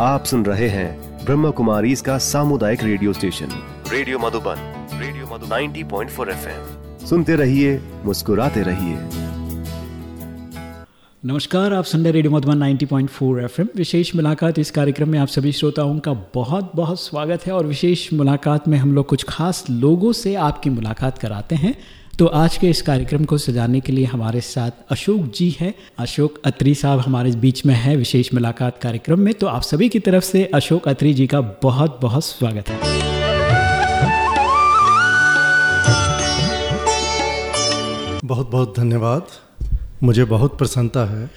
आप सुन रहे हैं ब्रह्म कुमारी इसका सामुदायिक radio station. Radio Madhuban radio Madhuban. 90.4 FM. सुनते रहिए मुस्कुराते रहिए। नमस्कार आप सुन रहे रेडियो मधुबन 90.4 एफएम। विशेष मुलाकात इस कार्यक्रम में आप सभी श्रोताओं का बहुत बहुत स्वागत है और विशेष मुलाकात में हम लोग कुछ खास लोगों से आपकी मुलाकात कराते हैं। तो आज के इस कार्यक्रम को सजाने के लिए हमारे साथ अशोक जी हैं। अशोक अत्री साहब हमारे बीच में है विशेष मुलाकात कार्यक्रम में। तो आप सभी की तरफ़ से अशोक अत्री जी का बहुत बहुत स्वागत है। बहुत बहुत धन्यवाद। मुझे बहुत प्रसन्नता है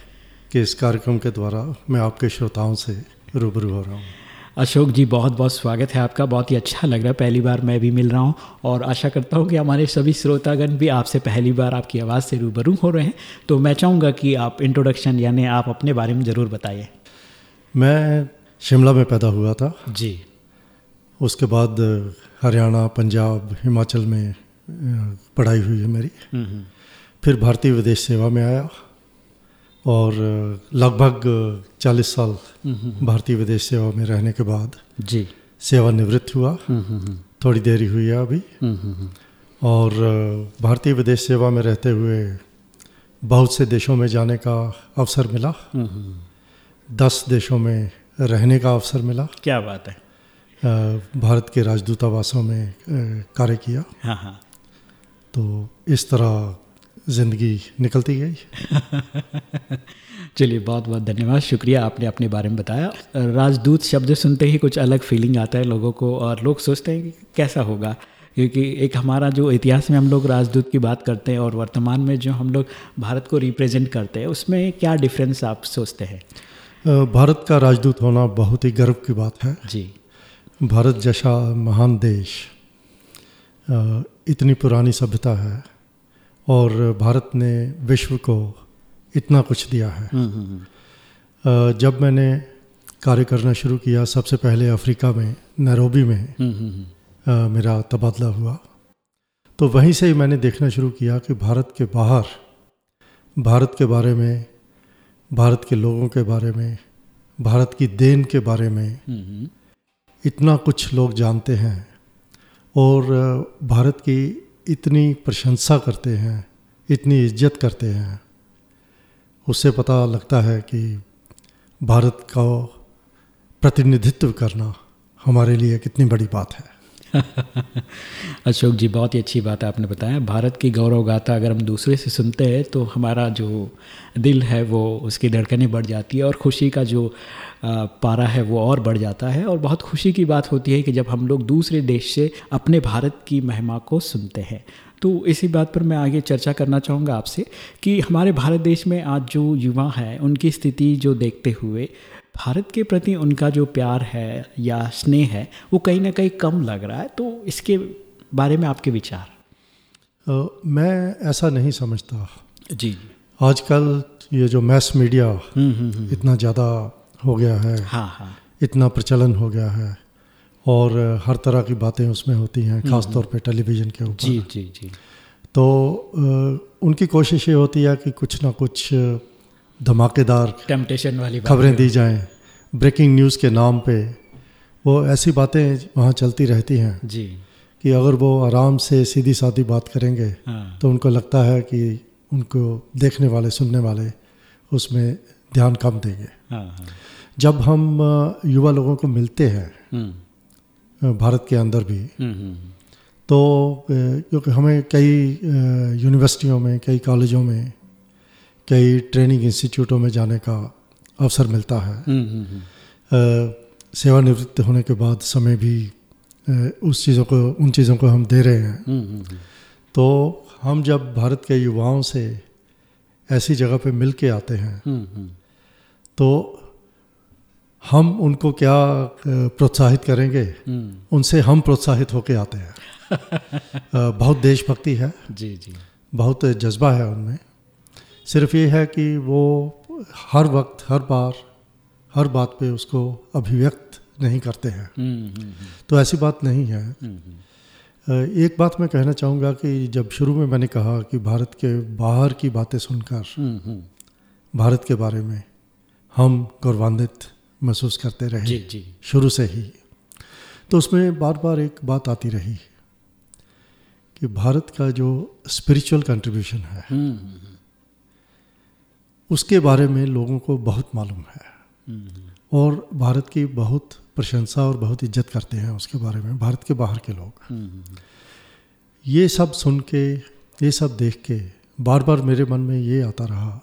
कि इस कार्यक्रम के द्वारा मैं आपके श्रोताओं से रूबरू हो रहा हूँ। अशोक जी बहुत बहुत स्वागत है आपका। बहुत ही अच्छा लग रहा है। पहली बार मैं भी मिल रहा हूँ और आशा करता हूँ कि हमारे सभी श्रोतागण भी आपसे पहली बार आपकी आवाज़ से रूबरू हो रहे हैं। तो मैं चाहूँगा कि आप इंट्रोडक्शन यानी आप अपने बारे में ज़रूर बताइए। मैं शिमला में पैदा हुआ था। जी। उसके बाद हरियाणा पंजाब हिमाचल में पढ़ाई हुई है मेरी। हम्म, हम्म। फिर भारतीय विदेश सेवा में आया। और लगभग 40 साल भारतीय विदेश सेवा में रहने के बाद जी। सेवानिवृत्त हुआ। थोड़ी देरी हुई है अभी। और भारतीय विदेश सेवा में रहते हुए बहुत से देशों में जाने का अवसर मिला। दस देशों में रहने का अवसर मिला। क्या बात है। भारत के राजदूतावासों में कार्य किया। हाँ हाँ। तो इस तरह ज़िंदगी निकलती गई। चलिए बहुत बहुत धन्यवाद। शुक्रिया आपने अपने बारे में बताया। राजदूत शब्द सुनते ही कुछ अलग फीलिंग आता है लोगों को और लोग सोचते हैं कि कैसा होगा। क्योंकि एक हमारा जो इतिहास में हम लोग राजदूत की बात करते हैं और वर्तमान में जो हम लोग भारत को रिप्रेजेंट करते हैं उसमें क्या डिफरेंस आप सोचते हैं? भारत का राजदूत होना बहुत ही गर्व की बात है। जी। भारत जैसा महान देश इतनी पुरानी सभ्यता है। और भारत ने विश्व को इतना कुछ दिया है। हम्म, हम्म, हम्म। जब मैंने कार्य करना शुरू किया सबसे पहले अफ्रीका में नैरोबी में मेरा तबादला हुआ। तो वहीं से ही मैंने देखना शुरू किया कि भारत के बाहर भारत के बारे में भारत के लोगों के बारे में भारत की देन के बारे में इतना कुछ लोग जानते हैं। और भारत की इतनी प्रशंसा करते हैं, इतनी इज़्ज़त करते हैं, उससे पता लगता है कि भारत का प्रतिनिधित्व करना हमारे लिए कितनी बड़ी बात है। अशोक जी, बहुत ही अच्छी बात है आपने बताया। भारत की गौरव गाथा अगर हम दूसरे से सुनते हैं तो हमारा जो दिल है, वो उसकी धड़कनें बढ़ जाती है और खुशी का जो पारा है वो और बढ़ जाता है और बहुत खुशी की बात होती है कि जब हम लोग दूसरे देश से अपने भारत की महिमा को सुनते हैं। तो इसी बात पर मैं आगे चर्चा करना चाहूँगा आपसे कि हमारे भारत देश में आज जो युवा है उनकी स्थिति जो देखते हुए भारत के प्रति उनका जो प्यार है या स्नेह है वो कहीं ना कहीं कम लग रहा है। तो इसके बारे में आपके विचार? आ, मैं ऐसा नहीं समझता। जी। आजकल ये जो मैस मीडिया हम्म, हम्म, हम्म। इतना ज़्यादा हो गया है। हाँ हाँ। इतना प्रचलन हो गया है और हर तरह की बातें उसमें होती हैं ख़ास तौर पे टेलीविज़न के ऊपर। जी जी जी। तो उनकी कोशिश ये होती है कि कुछ ना कुछ धमाकेदार टेम्पटेशन वाली खबरें दी जाएँ। ब्रेकिंग न्यूज़ के नाम पे वो ऐसी बातें वहाँ चलती रहती हैं जी। कि अगर वो आराम से सीधी सादी बात करेंगे हाँ। तो उनको लगता है कि उनको देखने वाले सुनने वाले उसमें ध्यान कम देंगे। हाँ, हाँ। जब हम युवा लोगों को मिलते हैं हम्म। भारत के अंदर भी हम्म, हम्म, तो क्योंकि हमें कई यूनिवर्सिटियों में कई कॉलेजों में कई ट्रेनिंग इंस्टीट्यूटों में जाने का अवसर मिलता है। सेवानिवृत्त होने के बाद समय भी उस चीज़ों को उन चीज़ों को हम दे रहे हैं। तो हम जब भारत के युवाओं से ऐसी जगह पे मिल के आते हैं तो हम उनको क्या प्रोत्साहित करेंगे? उनसे हम प्रोत्साहित होके आते हैं। बहुत देशभक्ति है। जी जी। बहुत जज्बा है उनमें। सिर्फ़ ये है कि वो हर वक्त हर बार हर बात पे उसको अभिव्यक्त नहीं करते हैं। तो ऐसी बात नहीं है। एक बात मैं कहना चाहूँगा कि जब शुरू में मैंने कहा कि भारत के बाहर की बातें सुनकर भारत के बारे में हम गौरवान्वित महसूस करते रहे। जी जी। शुरू से ही। तो उसमें बार बार एक बात आती रही कि भारत का जो स्पिरिचुअल कंट्रीब्यूशन है हम्म, हम्म, उसके बारे में लोगों को बहुत मालूम है। हम्म, और भारत की बहुत प्रशंसा और बहुत इज़्ज़त करते हैं उसके बारे में भारत के बाहर के लोग। हम्म, ये सब सुन के ये सब देख के बार बार मेरे मन में ये आता रहा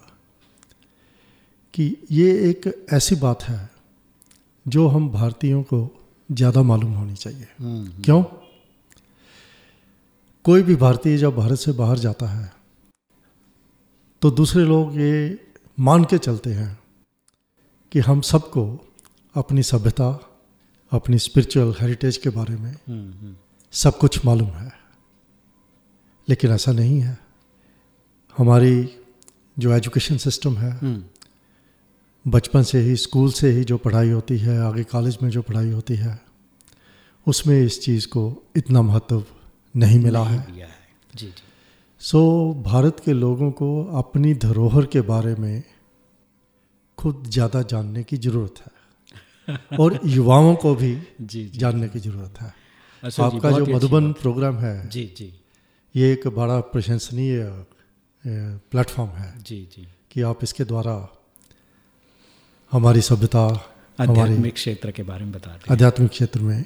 कि ये एक ऐसी बात है जो हम भारतीयों को ज़्यादा मालूम होनी चाहिए। हम्म, क्यों? कोई भी भारतीय जब भारत से बाहर जाता है तो दूसरे लोग ये मान के चलते हैं कि हम सबको अपनी सभ्यता अपनी स्पिरिचुअल हेरिटेज के बारे में हम्म, हम्म, सब कुछ मालूम है। लेकिन ऐसा नहीं है। हमारी जो एजुकेशन सिस्टम है हम्म, बचपन से ही स्कूल से ही जो पढ़ाई होती है आगे कॉलेज में जो पढ़ाई होती है उसमें इस चीज़ को इतना महत्व नहीं मिला नहीं है। है। जी जी। सो भारत के लोगों को अपनी धरोहर के बारे में खुद ज़्यादा जानने की ज़रूरत है। और युवाओं को भी जी जी। जानने की ज़रूरत है। अशोक आपका जो मधुबन प्रोग्राम है जी जी। ये एक बड़ा प्रशंसनीय प्लेटफॉर्म है जी जी। कि आप इसके द्वारा हमारी सभ्यता आध्यात्मिक क्षेत्र के बारे में बता रहे हैं। आध्यात्मिक क्षेत्र में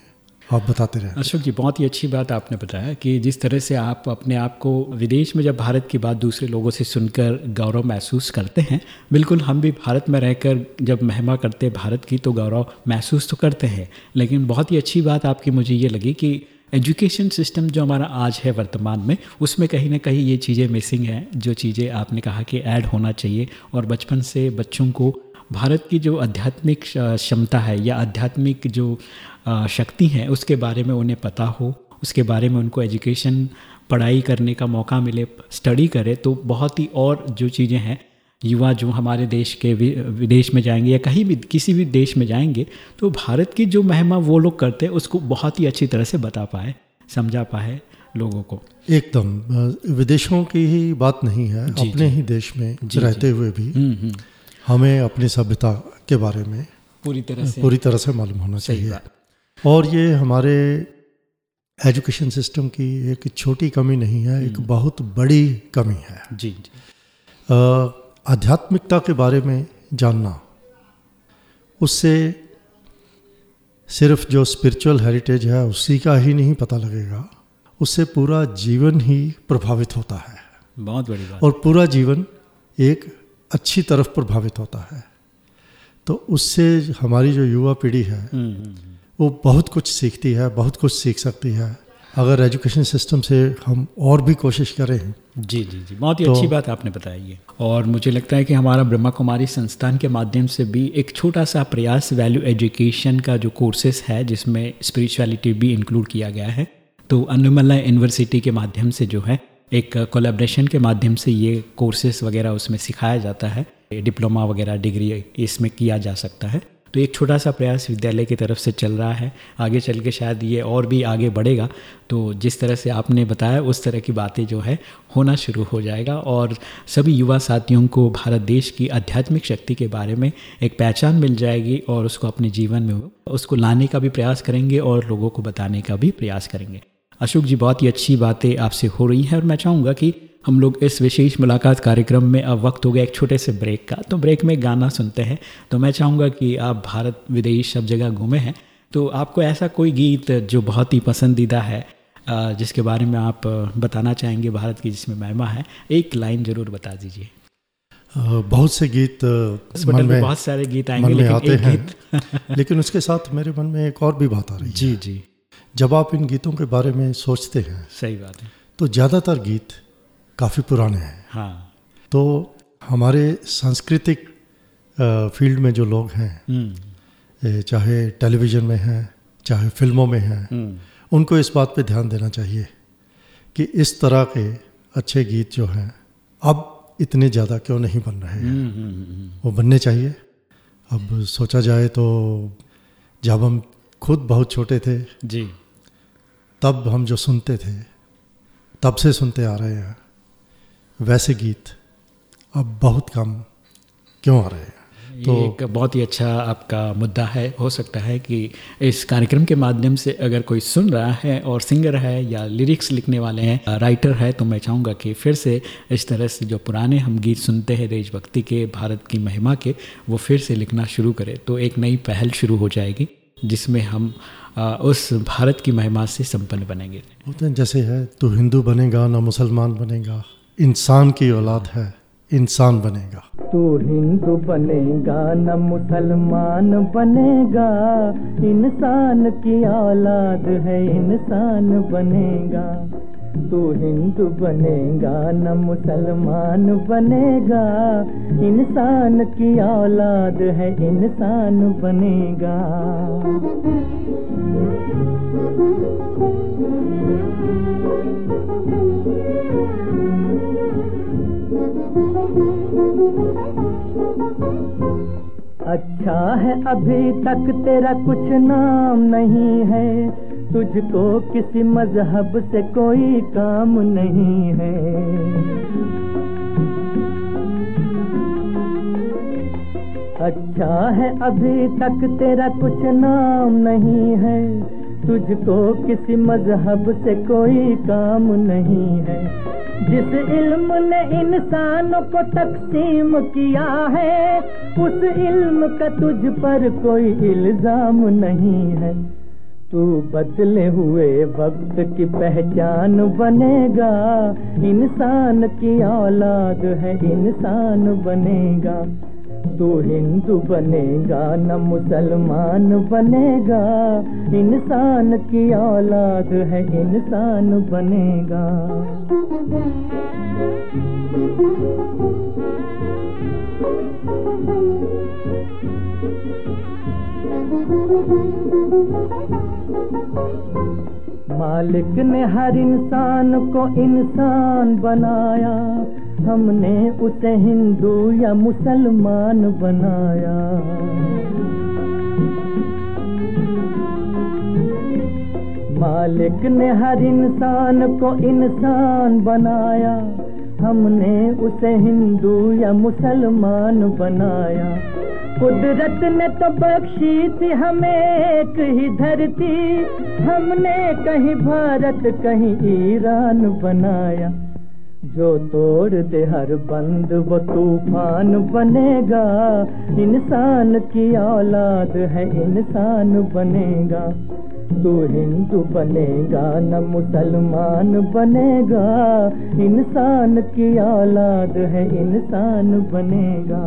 आप बताते रहे। अशोक जी बहुत ही अच्छी बात आपने बताया कि जिस तरह से आप अपने आप को विदेश में जब भारत की बात दूसरे लोगों से सुनकर गौरव महसूस करते हैं बिल्कुल हम भी भारत में रहकर जब महिमा करते हैं भारत की तो गौरव महसूस तो करते हैं। लेकिन बहुत ही अच्छी बात आपकी मुझे ये लगी कि एजुकेशन सिस्टम जो हमारा आज है वर्तमान में उसमें कहीं ना कहीं ये चीज़ें मिसिंग हैं जो चीज़ें आपने कहा कि ऐड होना चाहिए और बचपन से बच्चों को भारत की जो आध्यात्मिक क्षमता है या आध्यात्मिक जो शक्ति है उसके बारे में उन्हें पता हो उसके बारे में उनको एजुकेशन पढ़ाई करने का मौका मिले स्टडी करे तो बहुत ही और जो चीज़ें हैं युवा जो हमारे देश के विदेश में जाएँगे या कहीं भी किसी भी देश में जाएँगे तो भारत की जो महिमा वो लोग करते हैं उसको बहुत ही अच्छी तरह से बता पाए समझा पाए लोगों को। एकदम विदेशों की ही बात नहीं है जी, अपने ही देश में जी, रहते हुए भी। हम्म हम्म। हमें अपनी सभ्यता के बारे में पूरी तरह से पूरी तरह से मालूम होना चाहिए। और ये हमारे एजुकेशन सिस्टम की एक छोटी कमी नहीं है एक हम्म। बहुत बड़ी कमी है। जी जी। आध्यात्मिकता के बारे में जानना उससे सिर्फ़ जो स्पिरिचुअल हेरिटेज है उसी का ही नहीं पता लगेगा। उससे पूरा जीवन ही प्रभावित होता है। बहुत बड़ी बात। और पूरा जीवन एक अच्छी तरफ़ प्रभावित होता है। तो उससे हमारी जो युवा पीढ़ी है हम्म, हम्म, हम्म। वो बहुत कुछ सीखती है बहुत कुछ सीख सकती है। अगर एजुकेशन सिस्टम से हम और भी कोशिश करें। जी जी जी। बहुत ही तो- अच्छी बात आपने बताई है। और मुझे लगता है कि हमारा ब्रह्मा कुमारी संस्थान के माध्यम से भी एक छोटा सा प्रयास वैल्यू एजुकेशन का जो कोर्सेस है जिसमें स्पिरिचुअलिटी भी इंक्लूड किया गया है। तो अन्नमला यूनिवर्सिटी के माध्यम से जो है एक कोलेब्रेशन के माध्यम से ये कोर्सेस वगैरह उसमें सिखाया जाता है। डिप्लोमा वगैरह डिग्री इसमें किया जा सकता है। तो एक छोटा सा प्रयास विद्यालय की तरफ़ से चल रहा है। आगे चल के शायद ये और भी आगे बढ़ेगा। तो जिस तरह से आपने बताया, उस तरह की बातें जो है, होना शुरू हो जाएगा। और सभी युवा साथियों को भारत देश की आध्यात्मिक शक्ति के बारे में एक पहचान मिल जाएगी और उसको अपने जीवन में, उसको लाने का भी प्रयास करेंगे और लोगों को बताने का भी प्रयास करेंगे। अशोक जी बहुत ही अच्छी बातें आपसे हो रही हैं और मैं चाहूँगा कि हम लोग इस विशेष मुलाकात कार्यक्रम में अब वक्त हो गया एक छोटे से ब्रेक का। तो ब्रेक में गाना सुनते हैं। तो मैं चाहूँगा कि आप भारत विदेश सब जगह घूमे हैं। तो आपको ऐसा कोई गीत जो बहुत ही पसंदीदा है जिसके बारे में आप बताना चाहेंगे भारत की जिसमें महिमा है एक लाइन ज़रूर बता दीजिए। बहुत से गीत मन में बहुत सारे गीत आएँगे मन में लेकिन आते एक हैं। गीत। लेकिन उसके साथ मेरे मन में एक और भी बात आ रही है। जी जी। जब आप इन गीतों के बारे में सोचते हैं सही बात है। तो ज़्यादातर गीत काफ़ी पुराने हैं। हाँ। तो हमारे सांस्कृतिक फ़ील्ड में जो लोग हैं हम्म। चाहे टेलीविज़न में हैं चाहे फ़िल्मों में हैं हम्म। उनको इस बात पे ध्यान देना चाहिए कि इस तरह के अच्छे गीत जो हैं अब इतने ज़्यादा क्यों नहीं बन रहे हैं? हम्म, वो बनने चाहिए। अब सोचा जाए तो जब हम खुद बहुत छोटे थे। जी। तब हम जो सुनते थे तब से सुनते आ रहे हैं। वैसे गीत अब बहुत कम क्यों आ रहे हैं? तो एक बहुत ही अच्छा आपका मुद्दा है। हो सकता है कि इस कार्यक्रम के माध्यम से अगर कोई सुन रहा है और सिंगर है या लिरिक्स लिखने वाले हैं राइटर है तो मैं चाहूँगा कि फिर से इस तरह से जो पुराने हम गीत सुनते हैं देशभक्ति के भारत की महिमा के वो फिर से लिखना शुरू करें। तो एक नई पहल शुरू हो जाएगी। जिसमें हम उस भारत की महिमा से संपन्न बनेंगे। होते हैं जैसे है तो हिंदू बनेगा ना मुसलमान बनेगा। इंसान की औलाद है इंसान बनेगा। तू हिंदू बनेगा न मुसलमान बनेगा। इंसान की औलाद है इंसान बनेगा। तू हिंदू बनेगा, न मुसलमान बनेगा। इंसान की औलाद है, इंसान बनेगा। अच्छा है अभी तक तेरा कुछ नाम नहीं है। तुझको किसी मज़हब से कोई काम नहीं है। अच्छा है अभी तक तेरा कुछ नाम नहीं है। तुझको किसी मज़हब से कोई काम नहीं है। जिस इल्म ने इंसानों को तकसीम किया है, उस इल्म का तुझ पर कोई इल्ज़ाम नहीं है। तू बदले हुए वक्त की पहचान बनेगा। इंसान की औलाद है, इंसान बनेगा। तू हिंदू बनेगा, न मुसलमान बनेगा। इंसान की औलाद है, इंसान बनेगा। मालिक ने हर इंसान को इंसान बनाया। हमने उसे हिंदू या मुसलमान बनाया। मालिक ने हर इंसान को इंसान बनाया। हमने उसे हिंदू या मुसलमान बनाया। कुदरत ने तो बख्शी थी हमें एक ही धरती। हमने कहीं भारत, कहीं ईरान बनाया। जो तोड़ दे हर बंद, वो तूफ़ान बनेगा। इंसान की औलाद है, इंसान बनेगा। तू हिंदू बनेगा न मुसलमान बनेगा। इंसान की औलाद है इंसान बनेगा।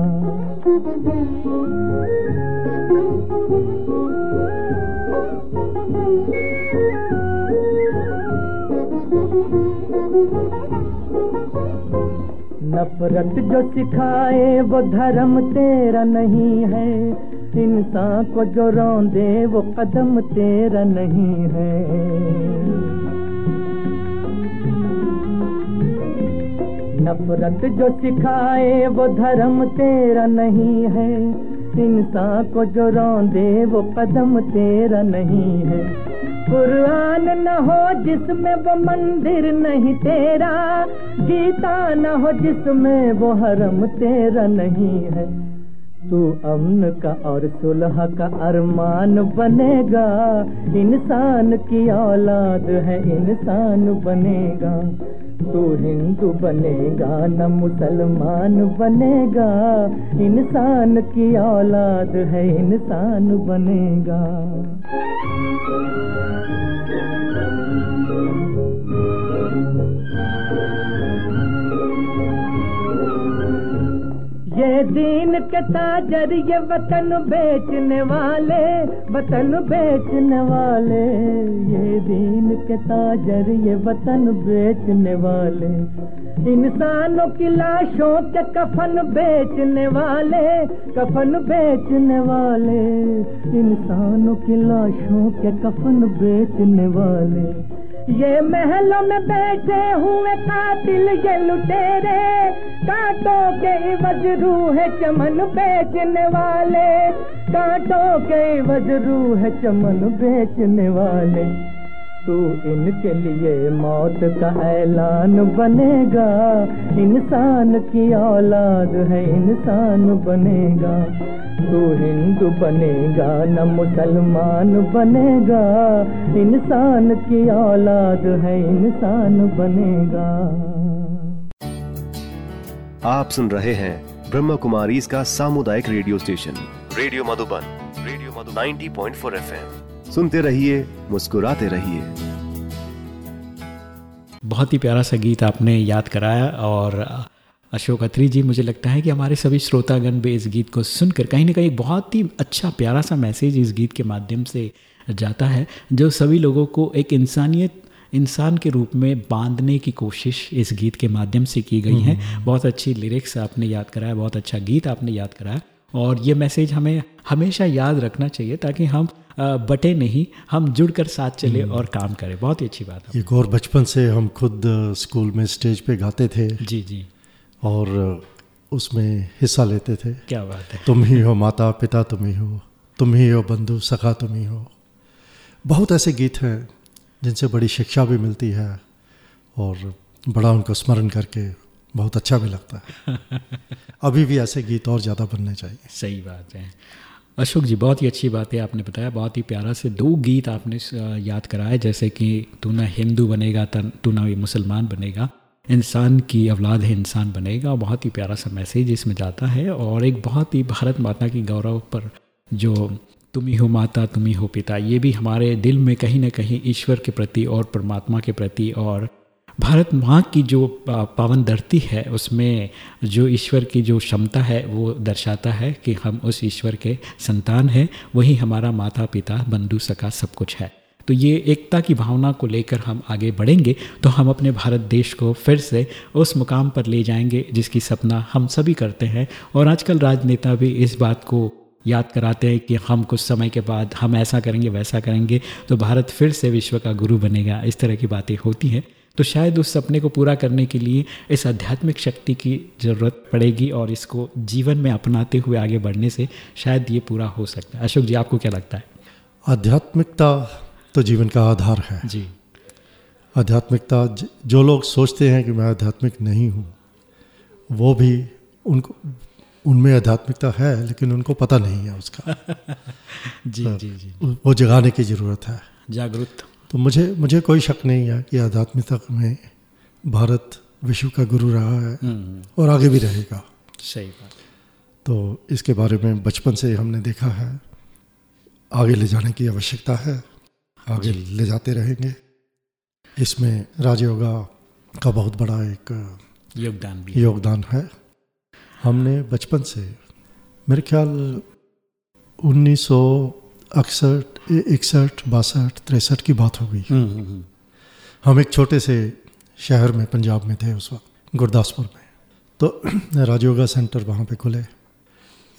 नफरत जो सिखाए, वो धर्म तेरा नहीं है। इंसान को जो रौंदे, वो कदम तेरा नहीं है। नफरत जो सिखाए, वो धर्म तेरा नहीं है। इंसान को जो रौंदे, वो कदम तेरा नहीं है। कुरान न हो जिसमें वो मंदिर नहीं तेरा, गीता न हो जिसमें वो हरम तेरा नहीं है। तू अमन का और सुलह का अरमान बनेगा, इंसान की औलाद है, इंसान बनेगा। तू हिंदू बनेगा, न मुसलमान बनेगा। इंसान की औलाद है, इंसान बनेगा। ये दीन के ताजर ये वतन बेचने वाले, वतन बेचने वाले। के ताजर ये वतन बेचने वाले। इंसानों की लाशों के कफन बेचने वाले, कफन बेचने वाले। इंसानों की लाशों के कफन बेचने वाले। ये महलों में बैठे हुए कातिल, ये लुटेरे। कांटों के वजरू है चमन बेचने वाले। कांटों के वजरू है चमन बेचने वाले। तू इनके लिए मौत का ऐलान बनेगा। इंसान की औलाद है, इंसान बनेगा। तू हिंदू बनेगा, न मुसलमान बनेगा। इंसान की औलाद है, इंसान बनेगा। आप सुन रहे हैं ब्रह्म कुमारी इसका सामुदायिक radio station, radio Madhuban, radio Madhu 90.4 FM. सुनते रहिए मुस्कुराते रहिए बहुत ही प्यारा सा गीत आपने याद कराया और अशोक अत्री जी मुझे लगता है कि हमारे सभी श्रोतागण भी इस गीत को सुनकर कहीं ना कहीं बहुत ही अच्छा प्यारा सा मैसेज इस गीत के माध्यम से जाता है जो सभी लोगों को एक इंसानियत इंसान के रूप में बांधने की कोशिश इस गीत के माध्यम से की गई है हम्म। बहुत अच्छी लिरिक्स आपने याद कराया बहुत अच्छा गीत आपने याद कराया और ये मैसेज हमें हमेशा याद रखना चाहिए ताकि हम बटे नहीं हम जुड़कर साथ चले हम्म। और काम करें। बहुत ही अच्छी बात है। ये गौर बचपन से हम खुद स्कूल में स्टेज पे गाते थे। जी जी। और उसमें हिस्सा लेते थे। क्या बात है। तुम ही हो माता पिता तुम ही हो तुम ही हो बंधु सखा तुम ही हो। बहुत ऐसे गीत हैं जिनसे बड़ी शिक्षा भी मिलती है और बड़ा उनको स्मरण करके बहुत अच्छा भी लगता है। अभी भी ऐसे गीत और ज़्यादा बनने चाहिए। सही बात है। अशोक जी, बहुत ही अच्छी बात है आपने बताया, बहुत ही प्यारा से दो गीत आपने याद कराए, जैसे कि तू ना हिंदू बनेगा तू ना मुसलमान बनेगा, इंसान की औलाद है, इंसान बनेगा, बहुत ही प्यारा सा मैसेज इसमें जाता है, और एक बहुत ही भारत माता की गौरव पर जो तुम ही हो माता, तुम ही हो पिता, ये भी हमारे दिल में कहीं ना कहीं ईश्वर के प्रति और परमात्मा के प्रति और भारत माँ की जो पावन धरती है, उसमें जो ईश्वर की जो क्षमता है, वो दर्शाता है कि हम उस ईश्वर के संतान हैं। वही हमारा माता पिता बंधु सका सब कुछ है। तो ये एकता की भावना को लेकर हम आगे बढ़ेंगे तो हम अपने भारत देश को फिर से उस मुकाम पर ले जाएँगे, जिसकी सपना हम सभी करते हैं। और आजकल राजनेता भी इस बात को याद कराते हैं कि हम कुछ समय के बाद हम ऐसा करेंगे, वैसा करेंगे तो भारत फिर से विश्व का गुरु बनेगा, इस तरह की बातें होती हैं। तो शायद उस सपने को पूरा करने के लिए इस आध्यात्मिक शक्ति की ज़रूरत पड़ेगी और इसको जीवन में अपनाते हुए आगे बढ़ने से शायद ये पूरा हो सकता है। अशोक जी आपको क्या लगता है? आध्यात्मिकता तो जीवन का आधार है। जी। आध्यात्मिकता जो लोग सोचते हैं कि मैं आध्यात्मिक नहीं हूँ वो भी उनको उनमें आध्यात्मिकता है लेकिन उनको पता नहीं है उसका। जी तो जी जी। वो जगाने की ज़रूरत है। जागरूक। तो मुझे मुझे कोई शक नहीं है कि आध्यात्मिकता में भारत विश्व का गुरु रहा है हम्म। और आगे भी रहेगा। सही बात। तो इसके बारे में बचपन से हमने देखा है। आगे ले जाने की आवश्यकता है। आगे ले जाते रहेंगे। इसमें राजयोगा का बहुत बड़ा एक योगदान भी योगदान है। हमने बचपन से मेरे ख्याल उन्नीस सौ अड़सठ इकसठ बासठ तिरसठ की बात हो गई। हम्म, हम्म, हम्म। हम एक छोटे से शहर में पंजाब में थे उस वक्त गुरदासपुर में। तो राजयोगा सेंटर वहाँ पे खुले।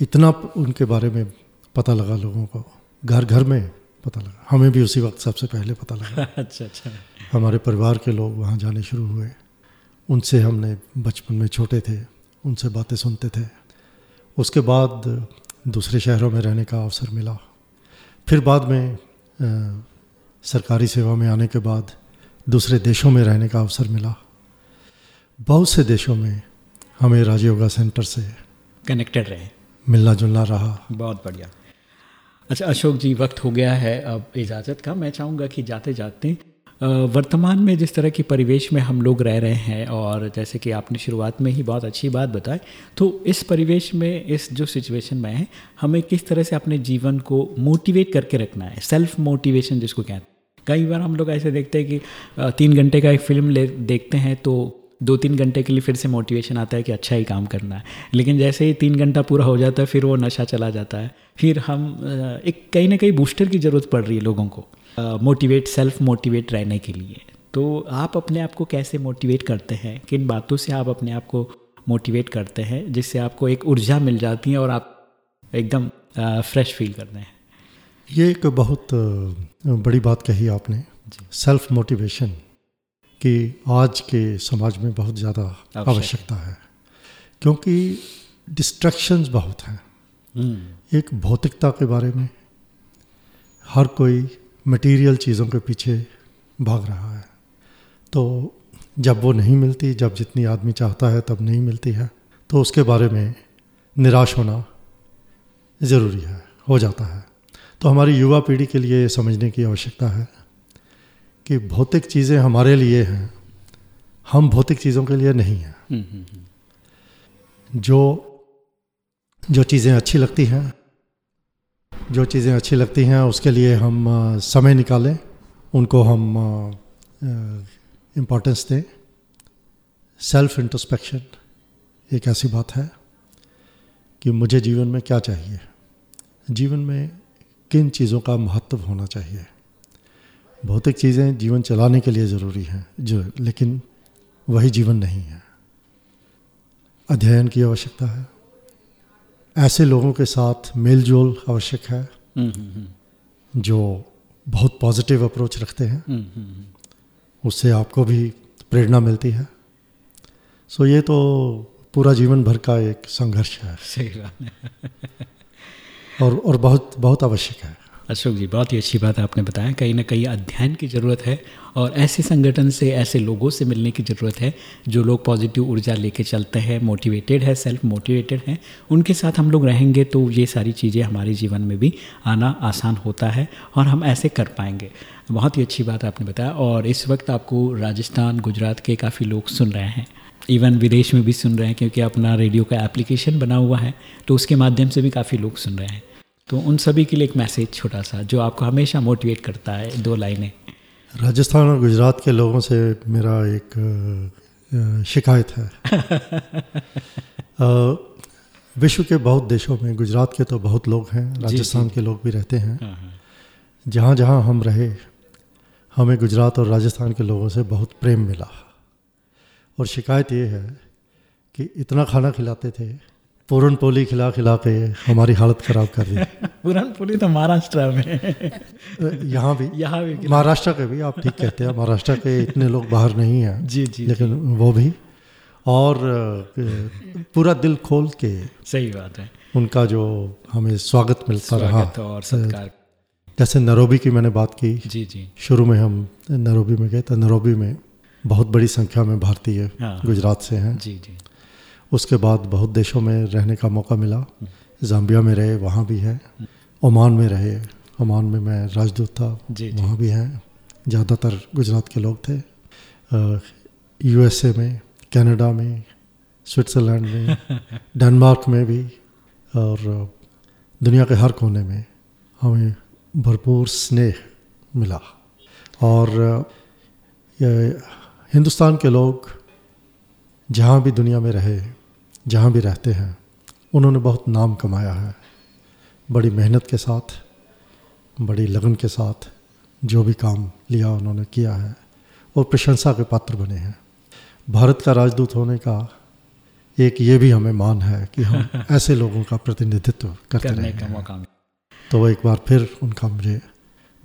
इतना उनके बारे में पता लगा लोगों को। घर घर में पता लगा। हमें भी उसी वक्त सबसे पहले पता लगा। अच्छा अच्छा। हमारे परिवार के लोग वहाँ जाने शुरू हुए। उनसे हमने बचपन में छोटे थे उनसे बातें सुनते थे। उसके बाद दूसरे शहरों में रहने का अवसर मिला। फिर बाद में आ, सरकारी सेवा में आने के बाद दूसरे देशों में रहने का अवसर मिला। बहुत से देशों में हमें राजयोगा सेंटर से कनेक्टेड रहे। मिलना जुलना रहा। बहुत बढ़िया। अच्छा अशोक जी वक्त हो गया है अब इजाज़त का। मैं चाहूँगा कि जाते जाते वर्तमान में जिस तरह की परिवेश में हम लोग रह रहे हैं और जैसे कि आपने शुरुआत में ही बहुत अच्छी बात बताई तो इस परिवेश में, इस जो सिचुएशन में है, हमें किस तरह से अपने जीवन को मोटिवेट करके रखना है? सेल्फ मोटिवेशन जिसको कहते हैं। कई बार हम लोग ऐसे देखते हैं कि तीन घंटे का एक फ़िल्म ले, देखते हैं तो दो तीन घंटे के लिए फिर से मोटिवेशन आता है कि अच्छा ही काम करना है। लेकिन जैसे ही तीन घंटा पूरा हो जाता है, फिर वो नशा चला जाता है। फिर हम एक कहीं ना कहीं बूस्टर की ज़रूरत पड़ रही है लोगों को। मोटिवेट सेल्फ मोटिवेट रहने के लिए। तो आप अपने आप को कैसे मोटिवेट करते हैं? किन बातों से आप अपने आप को मोटिवेट करते हैं जिससे आपको एक ऊर्जा मिल जाती है और आप एकदम फ्रेश फील करते हैं? ये एक बहुत बड़ी बात कही आपने। सेल्फ मोटिवेशन की आज के समाज में बहुत ज़्यादा आवश्यकता है क्योंकि डिस्ट्रक्शंस बहुत हैं। हम्म। एक भौतिकता के बारे में हर कोई मटेरियल चीज़ों के पीछे भाग रहा है। तो जब वो नहीं मिलती जब जितनी आदमी चाहता है तब नहीं मिलती है तो उसके बारे में निराश होना ज़रूरी है हो जाता है। तो हमारी युवा पीढ़ी के लिए समझने की आवश्यकता है कि भौतिक चीज़ें हमारे लिए हैं हम भौतिक चीज़ों के लिए नहीं हैं। हम्म, हम्म, हम्म। जो जो चीज़ें अच्छी लगती हैं जो चीज़ें अच्छी लगती हैं, उसके लिए हम समय निकालें। उनको हम इम्पोर्टेंस दें। सेल्फ इंट्रोस्पेक्शन एक ऐसी बात है कि मुझे जीवन में क्या चाहिए? जीवन में किन चीज़ों का महत्व होना चाहिए? भौतिक चीज़ें जीवन चलाने के लिए ज़रूरी हैं, जो, लेकिन वही जीवन नहीं है। अध्ययन की आवश्यकता है। ऐसे लोगों के साथ मेल जोल आवश्यक है हम्म, हम्म, हम्म, जो बहुत पॉजिटिव अप्रोच रखते हैं। उससे आपको भी प्रेरणा मिलती है। सो ये तो पूरा जीवन भर का एक संघर्ष है। सही बात है। और और बहुत बहुत आवश्यक है। अशोक जी, बहुत ही अच्छी बात आपने बताया। कहीं ना कहीं अध्ययन की ज़रूरत है और ऐसे संगठन से, ऐसे लोगों से मिलने की ज़रूरत है, जो लोग पॉजिटिव ऊर्जा लेके चलते हैं मोटिवेटेड है सेल्फ मोटिवेटेड हैं, उनके साथ हम लोग रहेंगे तो ये सारी चीज़ें हमारे जीवन में भी आना आसान होता है और हम ऐसे कर पाएँगे। बहुत ही अच्छी बात आपने बताया और इस वक्त आपको राजस्थान, गुजरात के काफ़ी लोग सुन रहे हैं। इवन विदेश में भी सुन रहे हैं, क्योंकि अपना रेडियो का एप्लीकेशन बना हुआ है तो उसके माध्यम से भी काफ़ी लोग सुन रहे हैं। तो उन सभी के लिए एक मैसेज छोटा सा जो आपको हमेशा मोटिवेट करता है दो लाइनें। राजस्थान और गुजरात के लोगों से मेरा एक शिकायत है। विश्व के बहुत देशों में गुजरात के तो बहुत लोग हैं राजस्थान के लोग भी रहते हैं। हाँ हाँ। जहाँ जहाँ हम रहे हमें गुजरात और राजस्थान के लोगों से बहुत प्रेम मिला। और शिकायत ये है कि इतना खाना खिलाते थे पूरन पोली खिला खिला के हमारी हालत ख़राब कर दी। पुरानपुरी तो महाराष्ट्र में। यहाँ भी। यहाँ भी। महाराष्ट्र के भी आप ठीक कहते हैं। महाराष्ट्र के इतने लोग बाहर नहीं हैं। जी जी। लेकिन जी। वो भी। और पूरा दिल खोल के सही बात है। उनका जो हमें स्वागत मिलता रहा। स्वागत और सत्कार। जैसे नरोबी की मैंने बात की। जी जी। शुरू में हम नरोबी में गए तो नरोबी में बहुत बड़ी संख्या में भारतीय हाँ। गुजरात से हैं। जी जी। उसके बाद बहुत देशों में रहने का मौका मिला। जाम्बिया में रहे वहाँ भी है। ओमान में रहे ओमान में मैं राजदूत था जी। वहाँ भी हैं। ज़्यादातर गुजरात के लोग थे। यूएसए में कनाडा में स्विट्ज़रलैंड में डेनमार्क में भी और दुनिया के हर कोने में हमें भरपूर स्नेह मिला। और हिंदुस्तान के लोग जहाँ भी दुनिया में रहे जहाँ भी रहते हैं उन्होंने बहुत नाम कमाया है। बड़ी मेहनत के साथ बड़ी लगन के साथ जो भी काम लिया उन्होंने किया है और प्रशंसा के पात्र बने हैं। भारत का राजदूत होने का एक ये भी हमें मान है कि हम ऐसे लोगों का प्रतिनिधित्व करते करने रहे का हैं। मौका तो एक बार फिर उनका मुझे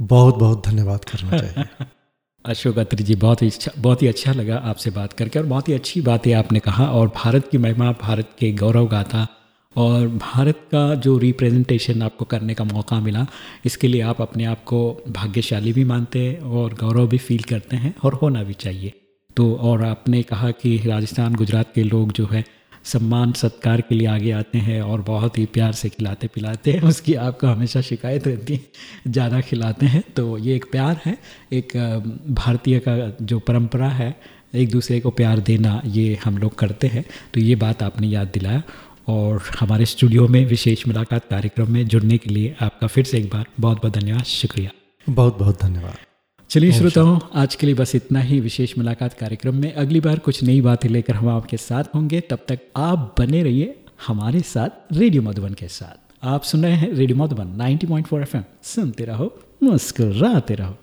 बहुत बहुत धन्यवाद करना चाहिए। अशोक अत्री जी, बहुत ही अच्छा बहुत ही अच्छा लगा आपसे बात करके और बहुत ही अच्छी बातें आपने कहा और भारत की महिमा, भारत के गौरव गाथा और भारत का जो रिप्रेजेंटेशन आपको करने का मौका मिला, इसके लिए आप अपने आप को भाग्यशाली भी मानते हैं और गौरव भी फील करते हैं और होना भी चाहिए। तो और आपने कहा कि राजस्थान, गुजरात के लोग जो है सम्मान, सत्कार के लिए आगे आते हैं और बहुत ही प्यार से खिलाते पिलाते हैं। उसकी आपको हमेशा शिकायत रहती है, ज़्यादा खिलाते हैं। तो ये एक प्यार है, एक भारतीय का जो परंपरा है, एक दूसरे को प्यार देना ये हम लोग करते हैं। तो ये बात आपने याद दिलाया और हमारे स्टूडियो में विशेष मुलाकात कार्यक्रम में जुड़ने के लिए आपका फिर से एक बार बहुत बहुत धन्यवाद। शुक्रिया। बहुत बहुत धन्यवाद। चलिए श्रोताओं आज के लिए बस इतना ही। विशेष मुलाकात कार्यक्रम में अगली बार कुछ नई बातें लेकर हम आपके साथ होंगे। तब तक आप बने रहिए हमारे साथ रेडियो मधुबन के साथ। आप सुन रहे हैं रेडियो मधुबन 90.4 एफएम। सुनते रहो मुस्कुराते रहो।